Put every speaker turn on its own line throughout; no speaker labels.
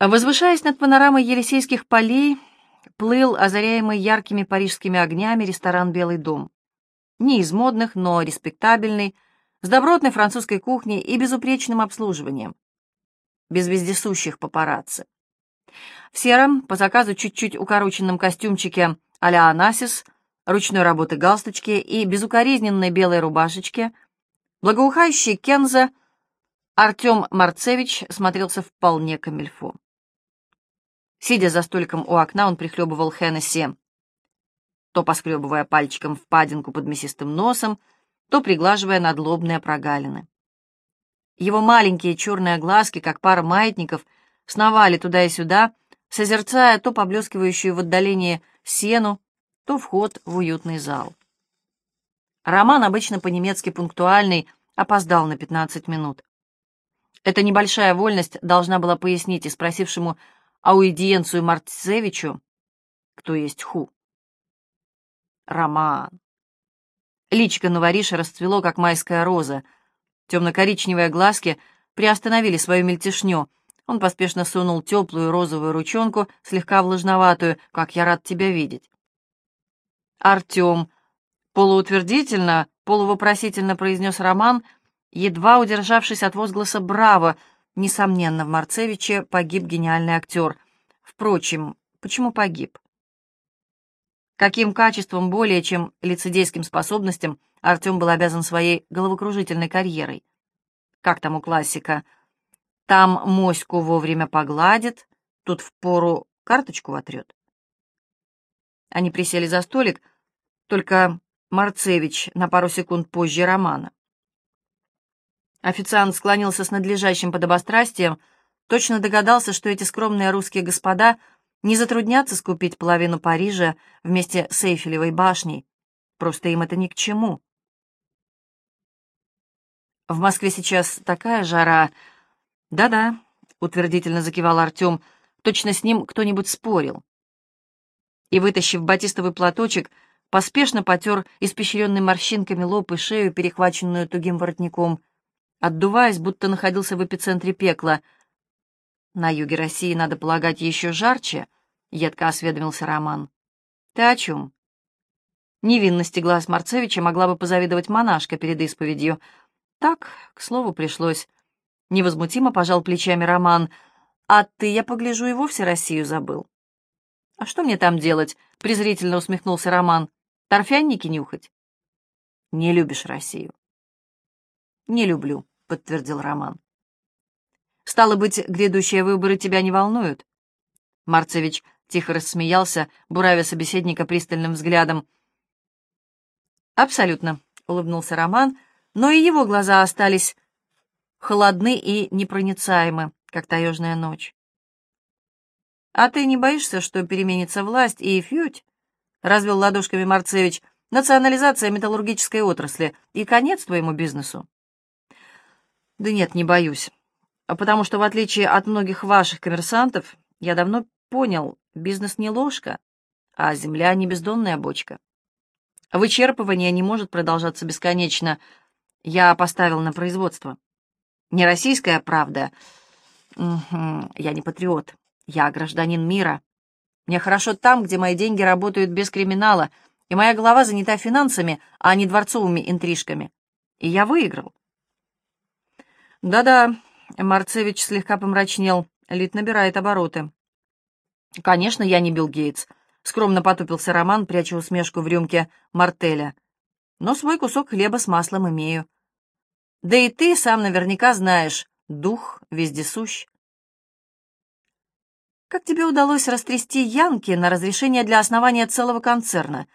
Возвышаясь над панорамой Елисейских полей, плыл, озаряемый яркими парижскими огнями, ресторан «Белый дом». Не из модных, но респектабельный, с добротной французской кухней и безупречным обслуживанием. Без вездесущих папарацци. В сером, по заказу чуть-чуть укороченном костюмчике а-ля Анасис, ручной работы галстучке и безукоризненной белой рубашечке, благоухающий Кенза, Артем Марцевич смотрелся вполне камильфо. Сидя за столиком у окна, он прихлебывал Хеннесси, то поскребывая пальчиком впадинку под мясистым носом, то приглаживая надлобные прогалины. Его маленькие черные глазки, как пара маятников, сновали туда и сюда, созерцая то поблескивающую в отдалении сену, то вход в уютный зал. Роман, обычно по-немецки пунктуальный, опоздал на 15 минут. Эта небольшая вольность должна была пояснить и спросившему аудиенцию Марцевичу, кто есть ху. Роман. Личико новориша расцвело, как майская роза. Темно-коричневые глазки приостановили свою мельтешню. Он поспешно сунул теплую розовую ручонку, слегка влажноватую, как я рад тебя видеть. Артем полуутвердительно, полувопросительно произнес Роман, едва удержавшись от возгласа «Браво!» Несомненно, в Марцевиче погиб гениальный актер. Впрочем, почему погиб? Каким качеством более, чем лицедейским способностям, Артем был обязан своей головокружительной карьерой? Как там у классика? Там моську вовремя погладит, тут впору карточку вотрет. Они присели за столик, только Марцевич на пару секунд позже Романа. Официант склонился с надлежащим подобострастием, точно догадался, что эти скромные русские господа не затруднятся скупить половину Парижа вместе с Эйфелевой башней. Просто им это ни к чему. В Москве сейчас такая жара. Да-да, утвердительно закивал Артем, точно с ним кто-нибудь спорил. И, вытащив батистовый платочек, поспешно потер испещренный морщинками лоб и шею, перехваченную тугим воротником отдуваясь, будто находился в эпицентре пекла. «На юге России, надо полагать, еще жарче», — едко осведомился Роман. «Ты о чем?» Невинности глаз Марцевича могла бы позавидовать монашка перед исповедью. Так, к слову, пришлось. Невозмутимо пожал плечами Роман. «А ты, я погляжу, и вовсе Россию забыл». «А что мне там делать?» — презрительно усмехнулся Роман. «Торфянники нюхать?» «Не любишь Россию». «Не люблю», — подтвердил Роман. «Стало быть, грядущие выборы тебя не волнуют?» Марцевич тихо рассмеялся, буравя собеседника пристальным взглядом. «Абсолютно», — улыбнулся Роман, но и его глаза остались холодны и непроницаемы, как таежная ночь. «А ты не боишься, что переменится власть и фють?» — развел ладошками Марцевич. «Национализация металлургической отрасли и конец твоему бизнесу». Да нет, не боюсь. А потому что, в отличие от многих ваших коммерсантов, я давно понял, бизнес не ложка, а земля не бездонная бочка. Вычерпывание не может продолжаться бесконечно. Я поставил на производство. Не российская правда. Угу. Я не патриот. Я гражданин мира. Мне хорошо там, где мои деньги работают без криминала, и моя голова занята финансами, а не дворцовыми интрижками. И я выиграл. «Да-да», — Марцевич слегка помрачнел, — «лид набирает обороты». «Конечно, я не Билл Гейтс», — скромно потупился Роман, пряча усмешку в рюмке мартеля. «Но свой кусок хлеба с маслом имею. Да и ты сам наверняка знаешь, дух вездесущ». «Как тебе удалось растрясти Янки на разрешение для основания целого концерна?»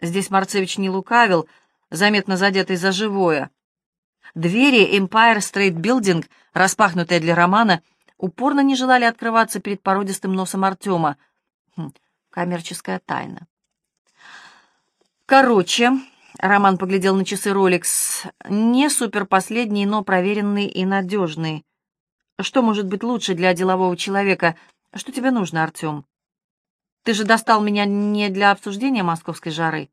Здесь Марцевич не лукавил, заметно задетый за живое. Двери Empire State Building, распахнутые для Романа, упорно не желали открываться перед породистым носом Артема. Хм, коммерческая тайна. Короче, Роман поглядел на часы Rolex, не суперпоследний, но проверенный и надежный. Что может быть лучше для делового человека? Что тебе нужно, Артем? Ты же достал меня не для обсуждения московской жары.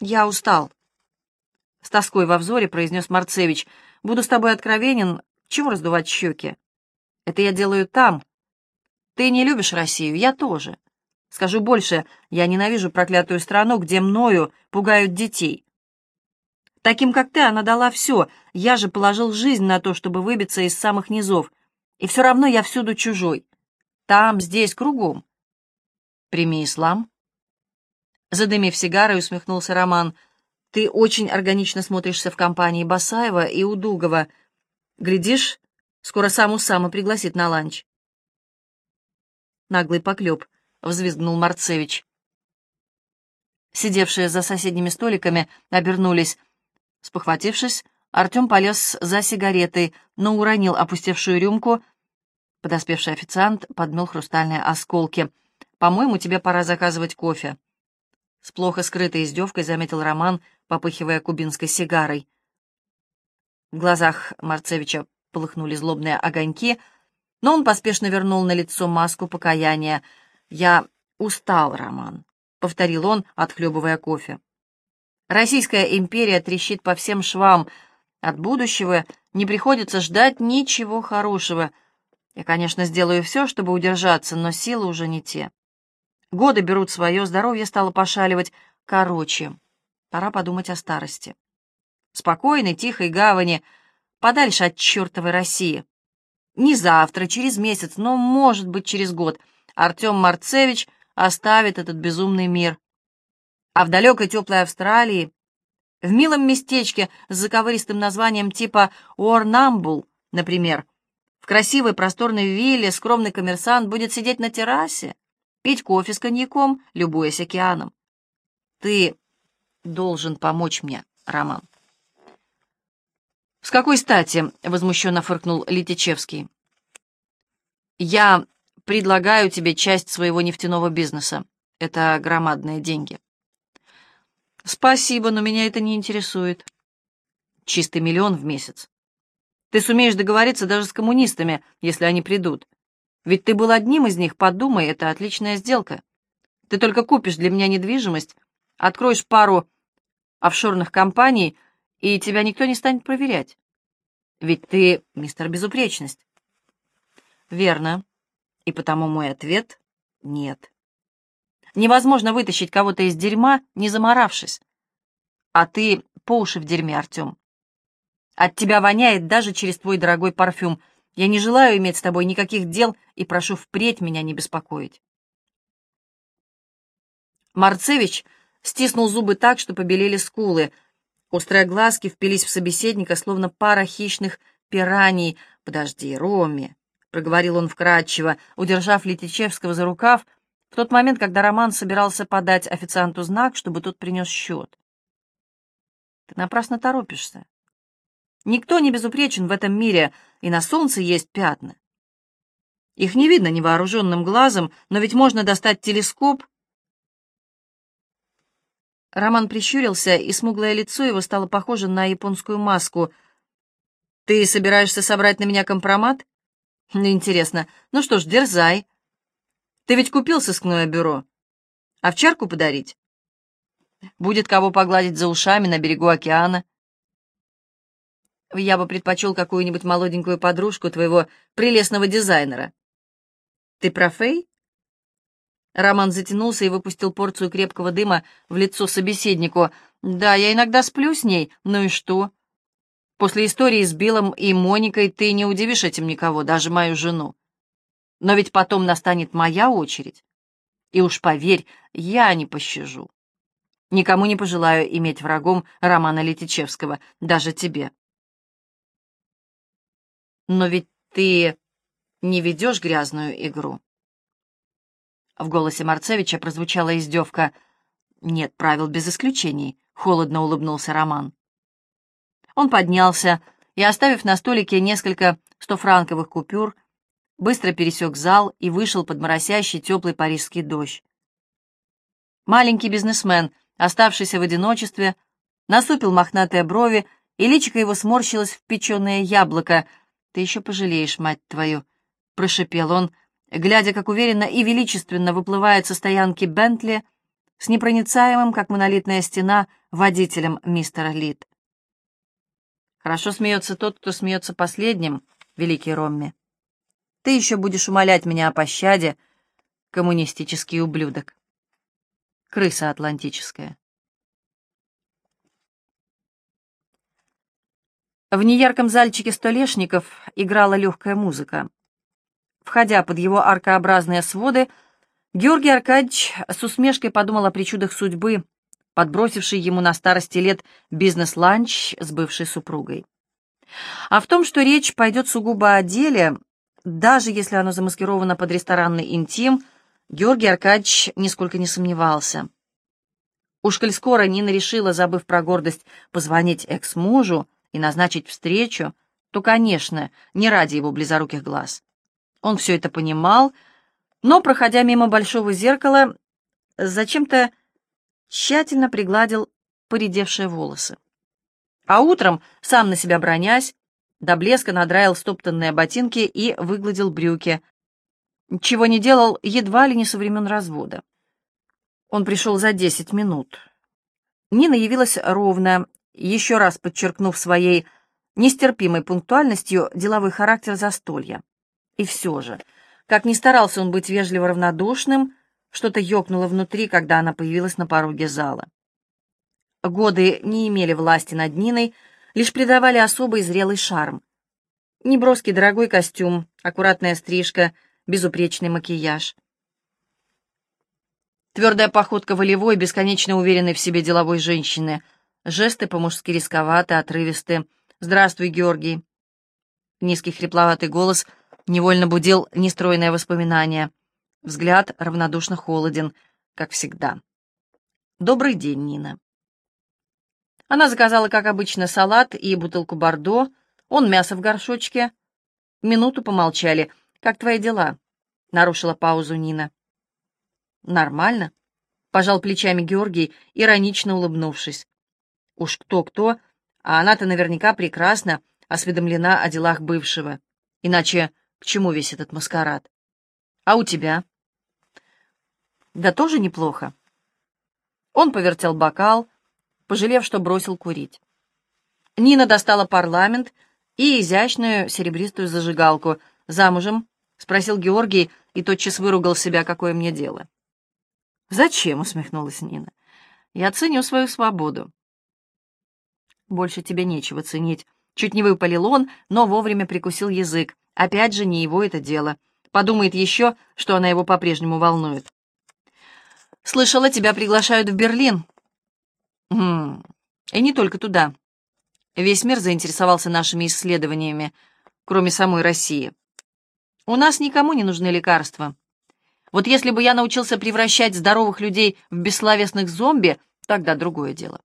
Я устал. — с тоской во взоре произнес Марцевич. «Буду с тобой откровенен. Чего раздувать щеки? Это я делаю там. Ты не любишь Россию, я тоже. Скажу больше, я ненавижу проклятую страну, где мною пугают детей. Таким, как ты, она дала все. Я же положил жизнь на то, чтобы выбиться из самых низов. И все равно я всюду чужой. Там, здесь, кругом. Прими ислам. Задымив сигарой, усмехнулся Роман. Ты очень органично смотришься в компании Басаева и Удугова. Глядишь, скоро сам Усама пригласит на ланч. Наглый поклеп, взвизгнул Марцевич. Сидевшие за соседними столиками обернулись. Спохватившись, Артем полез за сигаретой, но уронил опустевшую рюмку. Подоспевший официант подмел хрустальные осколки. «По-моему, тебе пора заказывать кофе». С плохо скрытой издевкой заметил Роман, попыхивая кубинской сигарой. В глазах Марцевича полыхнули злобные огоньки, но он поспешно вернул на лицо маску покаяния. «Я устал, Роман», — повторил он, отхлебывая кофе. «Российская империя трещит по всем швам. От будущего не приходится ждать ничего хорошего. Я, конечно, сделаю все, чтобы удержаться, но силы уже не те. Годы берут свое, здоровье стало пошаливать. Короче, пора подумать о старости. Спокойной, тихой гавани, подальше от чертовой России. Не завтра, через месяц, но, может быть, через год Артем Марцевич оставит этот безумный мир. А в далекой теплой Австралии, в милом местечке с заковыристым названием типа Уорнамбул, например, в красивой просторной вилле скромный коммерсант будет сидеть на террасе, пить кофе с коньяком, любуясь океаном. Ты должен помочь мне, Роман. «С какой стати?» — возмущенно фыркнул Летичевский. «Я предлагаю тебе часть своего нефтяного бизнеса. Это громадные деньги». «Спасибо, но меня это не интересует». «Чистый миллион в месяц. Ты сумеешь договориться даже с коммунистами, если они придут. Ведь ты был одним из них, подумай, это отличная сделка. Ты только купишь для меня недвижимость, откроешь пару офшорных компаний, и тебя никто не станет проверять. Ведь ты мистер Безупречность. Верно. И потому мой ответ — нет. Невозможно вытащить кого-то из дерьма, не заморавшись. А ты по уши в дерьме, Артем. От тебя воняет даже через твой дорогой парфюм. Я не желаю иметь с тобой никаких дел и прошу впредь меня не беспокоить. Марцевич стиснул зубы так, что побелели скулы. Острые глазки впились в собеседника, словно пара хищных пираний. «Подожди, Роми», — проговорил он вкратчиво, удержав Летичевского за рукав, в тот момент, когда Роман собирался подать официанту знак, чтобы тот принес счет. «Ты напрасно торопишься. Никто не безупречен в этом мире, и на солнце есть пятна. Их не видно невооруженным глазом, но ведь можно достать телескоп. Роман прищурился, и смуглое лицо его стало похоже на японскую маску. «Ты собираешься собрать на меня компромат? Ну, интересно. Ну что ж, дерзай. Ты ведь купил сыскное бюро. Овчарку подарить? Будет кого погладить за ушами на берегу океана. Я бы предпочел какую-нибудь молоденькую подружку твоего прелестного дизайнера. Ты про Фэй? Роман затянулся и выпустил порцию крепкого дыма в лицо собеседнику. Да, я иногда сплю с ней, ну и что? После истории с Биллом и Моникой ты не удивишь этим никого, даже мою жену. Но ведь потом настанет моя очередь. И уж поверь, я не пощажу. Никому не пожелаю иметь врагом Романа Летичевского, даже тебе. Но ведь ты не ведешь грязную игру. В голосе Марцевича прозвучала издевка. «Нет правил без исключений», — холодно улыбнулся Роман. Он поднялся и, оставив на столике несколько стофранковых купюр, быстро пересек зал и вышел под моросящий теплый парижский дождь. Маленький бизнесмен, оставшийся в одиночестве, насупил мохнатые брови, и личико его сморщилось в печеное яблоко — ты еще пожалеешь, мать твою!» — прошепел он, глядя, как уверенно и величественно выплывает со стоянки Бентли с непроницаемым, как монолитная стена, водителем мистера Лид. Хорошо смеется тот, кто смеется последним, великий Ромми. Ты еще будешь умолять меня о пощаде, коммунистический ублюдок. Крыса атлантическая. В неярком зальчике столешников играла легкая музыка. Входя под его аркообразные своды, Георгий Аркадьевич с усмешкой подумал о причудах судьбы, подбросившей ему на старости лет бизнес-ланч с бывшей супругой. А в том, что речь пойдет сугубо о деле, даже если оно замаскировано под ресторанный интим, Георгий Аркадьевич нисколько не сомневался. Уж коль скоро Нина решила, забыв про гордость, позвонить экс-мужу, и назначить встречу, то, конечно, не ради его близоруких глаз. Он все это понимал, но, проходя мимо большого зеркала, зачем-то тщательно пригладил поредевшие волосы. А утром, сам на себя бронясь, до блеска надраил стоптанные ботинки и выгладил брюки, чего не делал едва ли не со времен развода. Он пришел за десять минут. Нина явилась ровно, еще раз подчеркнув своей нестерпимой пунктуальностью деловой характер застолья. И все же, как ни старался он быть вежливо равнодушным, что-то ёкнуло внутри, когда она появилась на пороге зала. Годы не имели власти над Ниной, лишь придавали особый зрелый шарм. Неброский дорогой костюм, аккуратная стрижка, безупречный макияж. Твердая походка волевой, бесконечно уверенной в себе деловой женщины — Жесты по-мужски рисковаты, отрывисты. «Здравствуй, Георгий!» Низкий хрипловатый голос невольно будил нестроенное воспоминание. Взгляд равнодушно холоден, как всегда. «Добрый день, Нина!» Она заказала, как обычно, салат и бутылку бордо, он мясо в горшочке. Минуту помолчали. «Как твои дела?» — нарушила паузу Нина. «Нормально», — пожал плечами Георгий, иронично улыбнувшись. Уж кто-кто, а она-то наверняка прекрасно осведомлена о делах бывшего. Иначе к чему весь этот маскарад? А у тебя? Да тоже неплохо. Он повертел бокал, пожалев, что бросил курить. Нина достала парламент и изящную серебристую зажигалку. «Замужем?» — спросил Георгий и тотчас выругал себя, какое мне дело. «Зачем?» — усмехнулась Нина. «Я ценю свою свободу. Больше тебе нечего ценить. Чуть не выпалил он, но вовремя прикусил язык. Опять же, не его это дело. Подумает еще, что она его по-прежнему волнует. «Слышала, тебя приглашают в Берлин». «Хм, и не только туда. Весь мир заинтересовался нашими исследованиями, кроме самой России. У нас никому не нужны лекарства. Вот если бы я научился превращать здоровых людей в бессловесных зомби, тогда другое дело».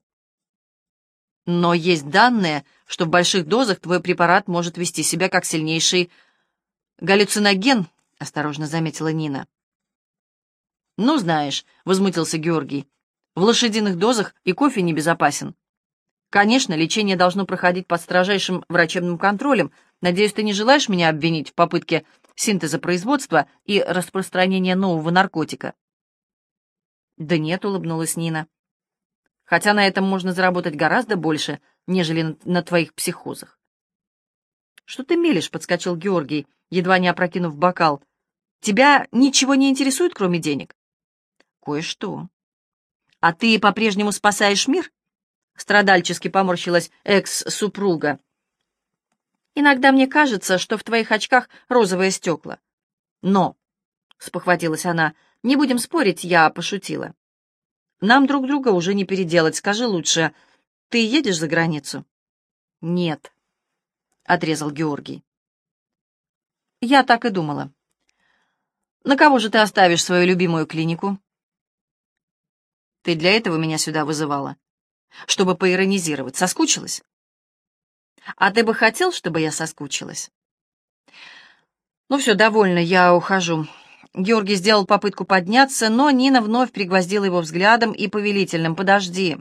Но есть данные, что в больших дозах твой препарат может вести себя как сильнейший галлюциноген, — осторожно заметила Нина. «Ну, знаешь», — возмутился Георгий, — «в лошадиных дозах и кофе небезопасен. Конечно, лечение должно проходить под строжайшим врачебным контролем. Надеюсь, ты не желаешь меня обвинить в попытке синтеза производства и распространения нового наркотика?» «Да нет», — улыбнулась Нина хотя на этом можно заработать гораздо больше, нежели на, твоих психозах. «Что ты мелешь?» — подскочил Георгий, едва не опрокинув бокал. «Тебя ничего не интересует, кроме денег?» «Кое-что». «А ты по-прежнему спасаешь мир?» — страдальчески поморщилась экс-супруга. «Иногда мне кажется, что в твоих очках розовые стекла». «Но», — спохватилась она, — «не будем спорить, я пошутила». Нам друг друга уже не переделать. Скажи лучше, ты едешь за границу? Нет, отрезал Георгий. Я так и думала. На кого же ты оставишь свою любимую клинику? Ты для этого меня сюда вызывала? Чтобы поиронизировать. Соскучилась? А ты бы хотел, чтобы я соскучилась? Ну все, довольно, я ухожу. Георгий сделал попытку подняться, но Нина вновь пригвоздила его взглядом и повелительным «Подожди».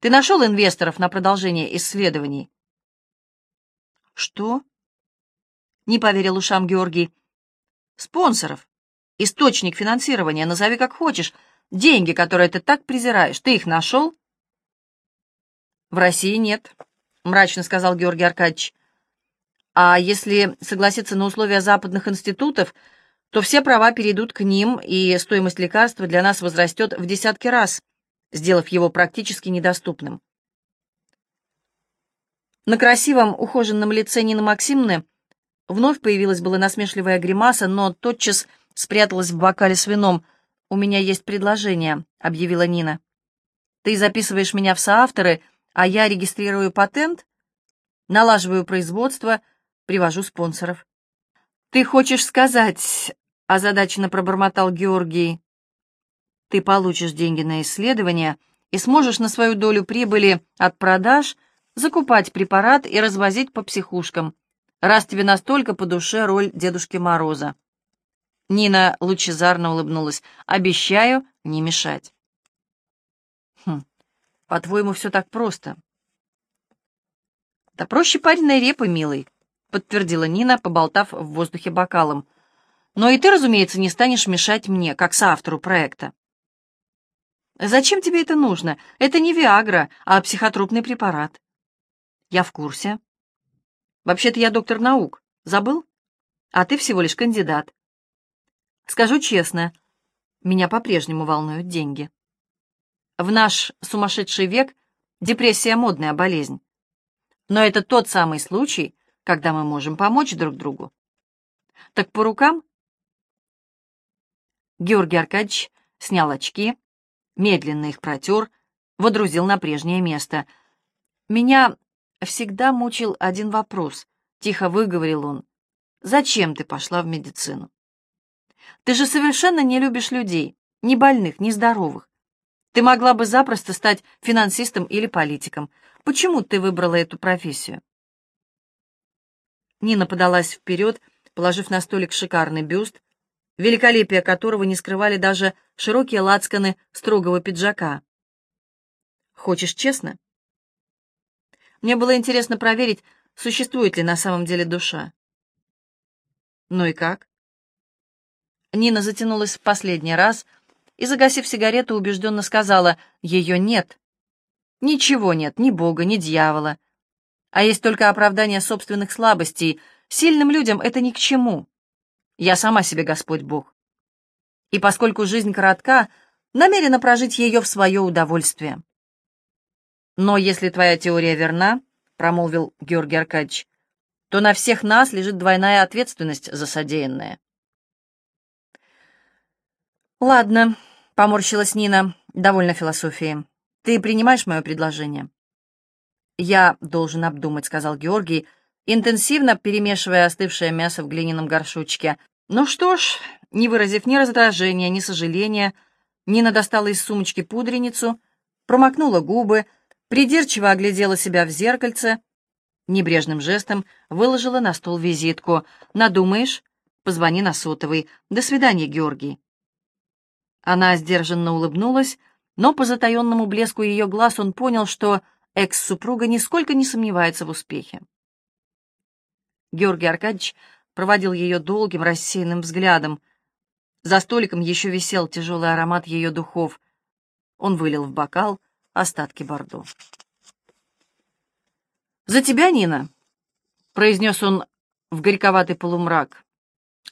«Ты нашел инвесторов на продолжение исследований?» «Что?» — не поверил ушам Георгий. «Спонсоров. Источник финансирования, назови как хочешь. Деньги, которые ты так презираешь, ты их нашел?» «В России нет», — мрачно сказал Георгий Аркадьевич. А если согласиться на условия западных институтов, то все права перейдут к ним, и стоимость лекарства для нас возрастет в десятки раз, сделав его практически недоступным. На красивом, ухоженном лице Нины Максимовны вновь появилась была насмешливая гримаса, но тотчас спряталась в бокале с вином. «У меня есть предложение», — объявила Нина. «Ты записываешь меня в соавторы, а я регистрирую патент, налаживаю производство, привожу спонсоров». «Ты хочешь сказать, — озадаченно пробормотал Георгий, — ты получишь деньги на исследование и сможешь на свою долю прибыли от продаж закупать препарат и развозить по психушкам, раз тебе настолько по душе роль Дедушки Мороза». Нина лучезарно улыбнулась. «Обещаю не мешать». «Хм, по-твоему, все так просто?» «Да проще пареной репы, милый», — подтвердила Нина, поболтав в воздухе бокалом. «Но и ты, разумеется, не станешь мешать мне, как соавтору проекта». «Зачем тебе это нужно? Это не Виагра, а психотропный препарат». «Я в курсе». «Вообще-то я доктор наук. Забыл? А ты всего лишь кандидат. Скажу честно, меня по-прежнему волнуют деньги. В наш сумасшедший век депрессия — модная болезнь. Но это тот самый случай, когда мы можем помочь друг другу. Так по рукам? Георгий Аркадьевич снял очки, медленно их протер, водрузил на прежнее место. «Меня всегда мучил один вопрос», — тихо выговорил он. «Зачем ты пошла в медицину?» «Ты же совершенно не любишь людей, ни больных, ни здоровых. Ты могла бы запросто стать финансистом или политиком. Почему ты выбрала эту профессию?» Нина подалась вперед, положив на столик шикарный бюст, великолепие которого не скрывали даже широкие лацканы строгого пиджака. «Хочешь честно?» Мне было интересно проверить, существует ли на самом деле душа. «Ну и как?» Нина затянулась в последний раз и, загасив сигарету, убежденно сказала, «Ее нет. Ничего нет, ни Бога, ни дьявола а есть только оправдание собственных слабостей. Сильным людям это ни к чему. Я сама себе Господь Бог. И поскольку жизнь коротка, намерена прожить ее в свое удовольствие. Но если твоя теория верна, — промолвил Георгий Аркадьевич, — то на всех нас лежит двойная ответственность за содеянное. «Ладно», — поморщилась Нина, довольно философией. «Ты принимаешь мое предложение?» «Я должен обдумать», — сказал Георгий, интенсивно перемешивая остывшее мясо в глиняном горшочке. «Ну что ж», не выразив ни раздражения, ни сожаления, Нина достала из сумочки пудреницу, промокнула губы, придирчиво оглядела себя в зеркальце, небрежным жестом выложила на стол визитку. «Надумаешь? Позвони на сотовый. До свидания, Георгий». Она сдержанно улыбнулась, но по затаенному блеску ее глаз он понял, что экс-супруга нисколько не сомневается в успехе. Георгий Аркадьевич проводил ее долгим рассеянным взглядом. За столиком еще висел тяжелый аромат ее духов. Он вылил в бокал остатки бордо. «За тебя, Нина!» — произнес он в горьковатый полумрак.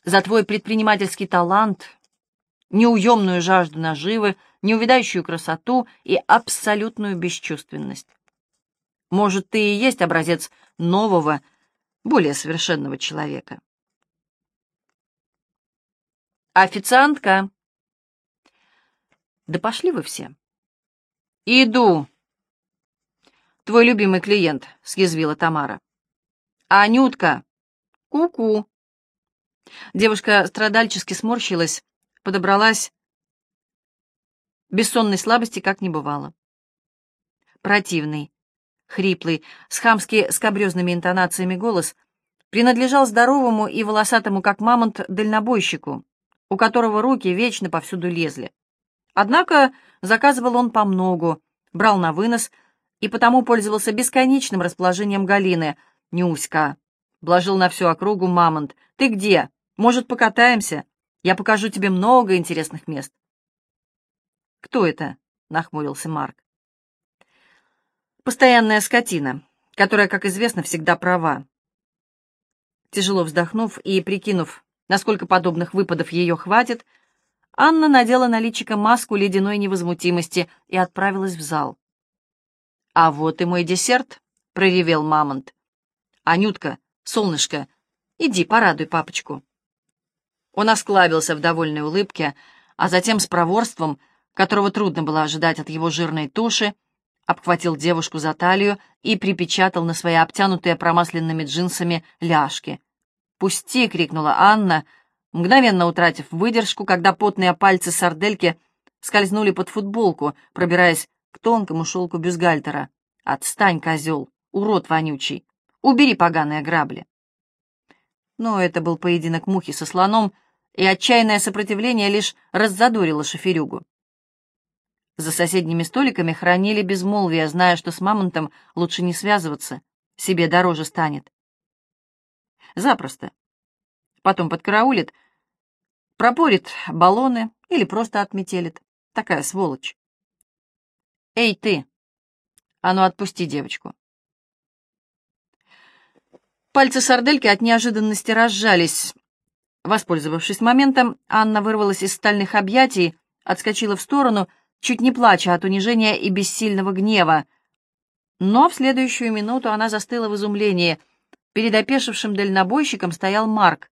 «За твой предпринимательский талант, неуемную жажду наживы, неувидающую красоту и абсолютную бесчувственность. Может, ты и есть образец нового, более совершенного человека. Официантка. Да пошли вы все. Иду. Твой любимый клиент, съязвила Тамара. Анютка. Ку-ку. Девушка страдальчески сморщилась, подобралась. Бессонной слабости как не бывало. Противный, Хриплый, с хамски скобрезными интонациями голос принадлежал здоровому и волосатому, как мамонт, дальнобойщику, у которого руки вечно повсюду лезли. Однако заказывал он помногу, брал на вынос и потому пользовался бесконечным расположением Галины. «Нюська!» — блажил на всю округу мамонт. «Ты где? Может, покатаемся? Я покажу тебе много интересных мест». «Кто это?» — нахмурился Марк. Постоянная скотина, которая, как известно, всегда права. Тяжело вздохнув и прикинув, насколько подобных выпадов ее хватит, Анна надела на личико маску ледяной невозмутимости и отправилась в зал. «А вот и мой десерт», — проревел Мамонт. «Анютка, солнышко, иди порадуй папочку». Он осклабился в довольной улыбке, а затем с проворством, которого трудно было ожидать от его жирной туши, обхватил девушку за талию и припечатал на свои обтянутые промасленными джинсами ляжки. «Пусти!» — крикнула Анна, мгновенно утратив выдержку, когда потные пальцы сардельки скользнули под футболку, пробираясь к тонкому шелку бюстгальтера. «Отстань, козел! Урод вонючий! Убери поганые грабли!» Но это был поединок мухи со слоном, и отчаянное сопротивление лишь раззадорило шоферюгу. За соседними столиками хранили безмолвие, зная, что с мамонтом лучше не связываться, себе дороже станет. Запросто. Потом подкараулит, пропорит баллоны или просто отметелит. Такая сволочь. «Эй, ты! А ну, отпусти девочку!» Пальцы сардельки от неожиданности разжались. Воспользовавшись моментом, Анна вырвалась из стальных объятий, отскочила в сторону — чуть не плача от унижения и бессильного гнева. Но в следующую минуту она застыла в изумлении. Перед опешившим дальнобойщиком стоял Марк,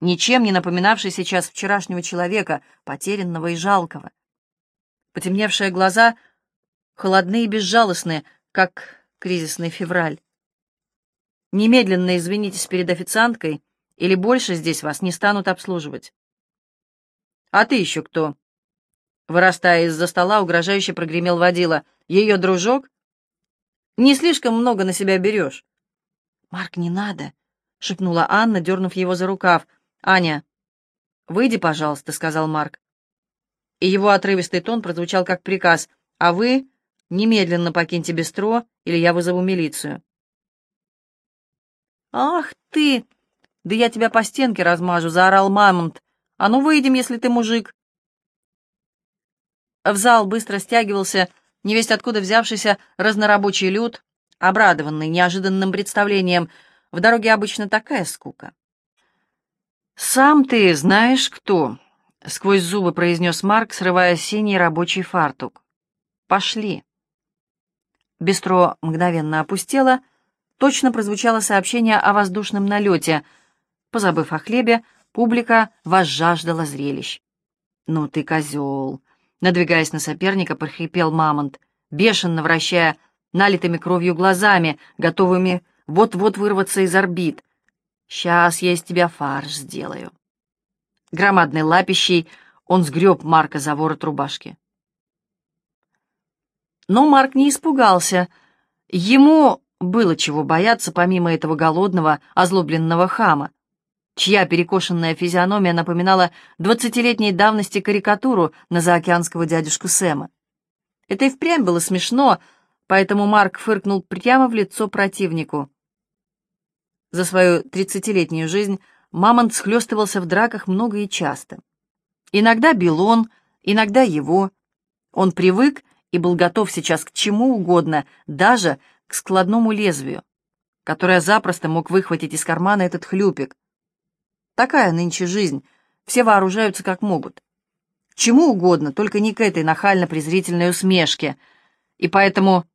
ничем не напоминавший сейчас вчерашнего человека, потерянного и жалкого. Потемневшие глаза холодны и безжалостны, как кризисный февраль. Немедленно извинитесь перед официанткой, или больше здесь вас не станут обслуживать. «А ты еще кто?» Вырастая из-за стола, угрожающе прогремел водила. «Ее дружок?» «Не слишком много на себя берешь». «Марк, не надо», — шепнула Анна, дернув его за рукав. «Аня, выйди, пожалуйста», — сказал Марк. И его отрывистый тон прозвучал как приказ. «А вы немедленно покиньте бистро, или я вызову милицию». «Ах ты! Да я тебя по стенке размажу!» — заорал Мамонт. «А ну выйдем, если ты мужик!» В зал быстро стягивался невесть откуда взявшийся разнорабочий люд, обрадованный неожиданным представлением. В дороге обычно такая скука. «Сам ты знаешь кто?» — сквозь зубы произнес Марк, срывая синий рабочий фартук. «Пошли». Бестро мгновенно опустело, точно прозвучало сообщение о воздушном налете. Позабыв о хлебе, публика возжаждала зрелищ. «Ну ты козел!» Надвигаясь на соперника, прохрипел Мамонт, бешено вращая налитыми кровью глазами, готовыми вот-вот вырваться из орбит. «Сейчас я из тебя фарш сделаю». Громадной лапищей он сгреб Марка за ворот рубашки. Но Марк не испугался. Ему было чего бояться, помимо этого голодного, озлобленного хама чья перекошенная физиономия напоминала двадцатилетней давности карикатуру на заокеанского дядюшку Сэма. Это и впрямь было смешно, поэтому Марк фыркнул прямо в лицо противнику. За свою тридцатилетнюю жизнь Мамонт схлестывался в драках много и часто. Иногда бил он, иногда его. Он привык и был готов сейчас к чему угодно, даже к складному лезвию, которое запросто мог выхватить из кармана этот хлюпик. Такая нынче жизнь. Все вооружаются как могут. Чему угодно, только не к этой нахально-презрительной усмешке. И поэтому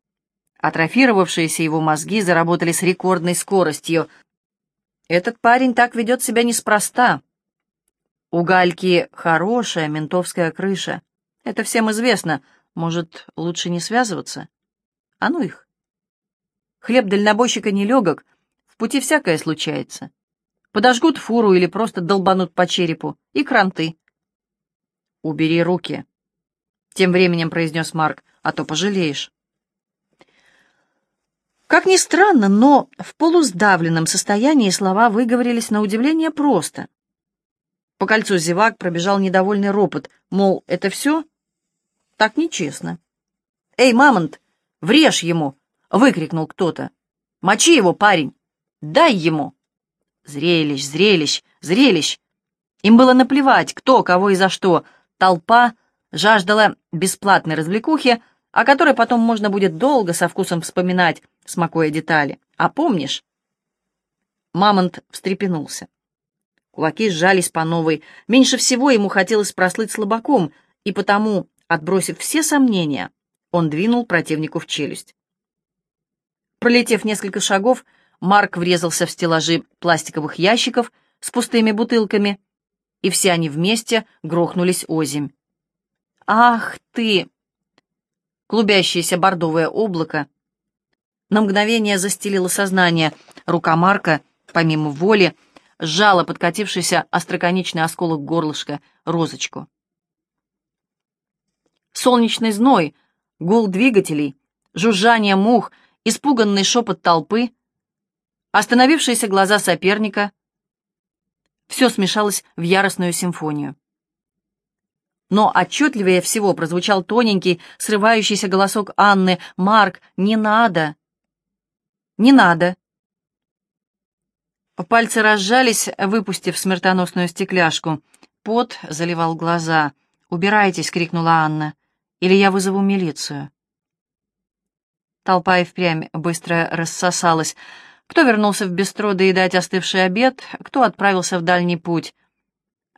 атрофировавшиеся его мозги заработали с рекордной скоростью. Этот парень так ведет себя неспроста. У Гальки хорошая ментовская крыша. Это всем известно. Может, лучше не связываться? А ну их. Хлеб дальнобойщика нелегок, в пути всякое случается. Подожгут фуру или просто долбанут по черепу. И кранты. «Убери руки», — тем временем произнес Марк, — «а то пожалеешь». Как ни странно, но в полусдавленном состоянии слова выговорились на удивление просто. По кольцу зевак пробежал недовольный ропот, мол, это все? Так нечестно. «Эй, мамонт, врежь ему!» — выкрикнул кто-то. «Мочи его, парень! Дай ему!» Зрелищ, зрелищ, зрелищ. Им было наплевать, кто, кого и за что. Толпа жаждала бесплатной развлекухи, о которой потом можно будет долго со вкусом вспоминать, смакуя детали. А помнишь? Мамонт встрепенулся. Кулаки сжались по новой. Меньше всего ему хотелось прослыть слабаком, и потому, отбросив все сомнения, он двинул противнику в челюсть. Пролетев несколько шагов, Марк врезался в стеллажи пластиковых ящиков с пустыми бутылками, и все они вместе грохнулись озимь. «Ах ты!» Клубящееся бордовое облако на мгновение застелило сознание. Рука Марка, помимо воли, сжала подкатившийся остроконечный осколок горлышка розочку. Солнечный зной, гул двигателей, жужжание мух, испуганный шепот толпы, остановившиеся глаза соперника — все смешалось в яростную симфонию. Но отчетливее всего прозвучал тоненький, срывающийся голосок Анны. «Марк, не надо!» «Не надо!» Пальцы разжались, выпустив смертоносную стекляшку. Пот заливал глаза. «Убирайтесь!» — крикнула Анна. «Или я вызову милицию!» Толпа и впрямь быстро рассосалась. Кто вернулся в бистро доедать остывший обед, кто отправился в дальний путь.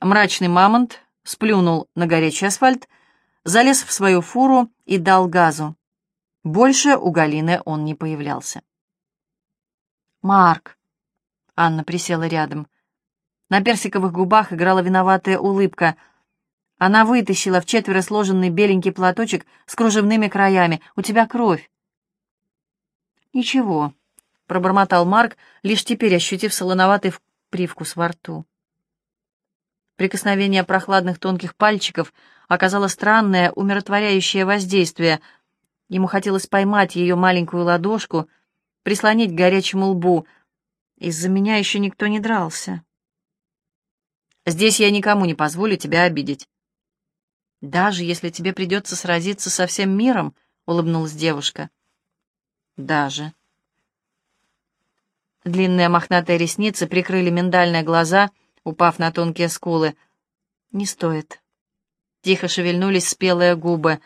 Мрачный мамонт сплюнул на горячий асфальт, залез в свою фуру и дал газу. Больше у Галины он не появлялся. «Марк!» — Анна присела рядом. На персиковых губах играла виноватая улыбка. Она вытащила в четверо сложенный беленький платочек с кружевными краями. «У тебя кровь». «Ничего», — пробормотал Марк, лишь теперь ощутив солоноватый привкус во рту. Прикосновение прохладных тонких пальчиков оказало странное, умиротворяющее воздействие. Ему хотелось поймать ее маленькую ладошку, прислонить к горячему лбу. Из-за меня еще никто не дрался. Здесь я никому не позволю тебя обидеть. Даже если тебе придется сразиться со всем миром, — улыбнулась девушка. Даже. Длинные мохнатые ресницы прикрыли миндальные глаза, упав на тонкие скулы. «Не стоит». Тихо шевельнулись спелые губы.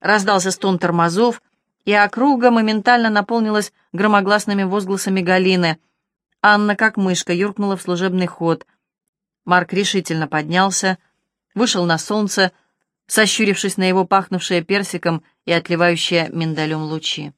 Раздался стон тормозов, и округа моментально наполнилась громогласными возгласами Галины. Анна, как мышка, юркнула в служебный ход. Марк решительно поднялся, вышел на солнце, сощурившись на его пахнувшие персиком и отливающие миндалем лучи.